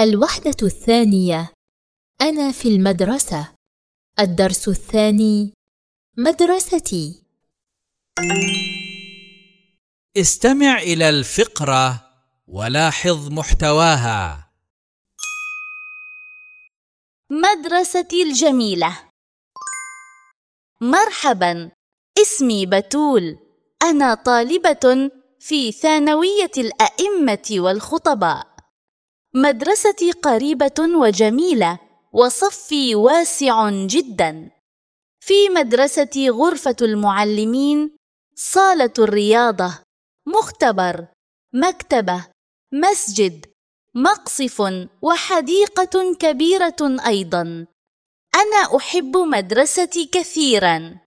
الوحدة الثانية. أنا في المدرسة. الدرس الثاني مدرستي. استمع إلى الفقرة ولاحظ محتواها. مدرستي الجميلة. مرحبا اسمي بتول. أنا طالبة في ثانوية الأئمة والخطباء. مدرستي قريبة وجميلة وصفي واسع جدا. في مدرستي غرفة المعلمين صالة الرياضة مختبر مكتبة مسجد مقصف وحديقة كبيرة أيضا. أنا أحب مدرستي كثيرا.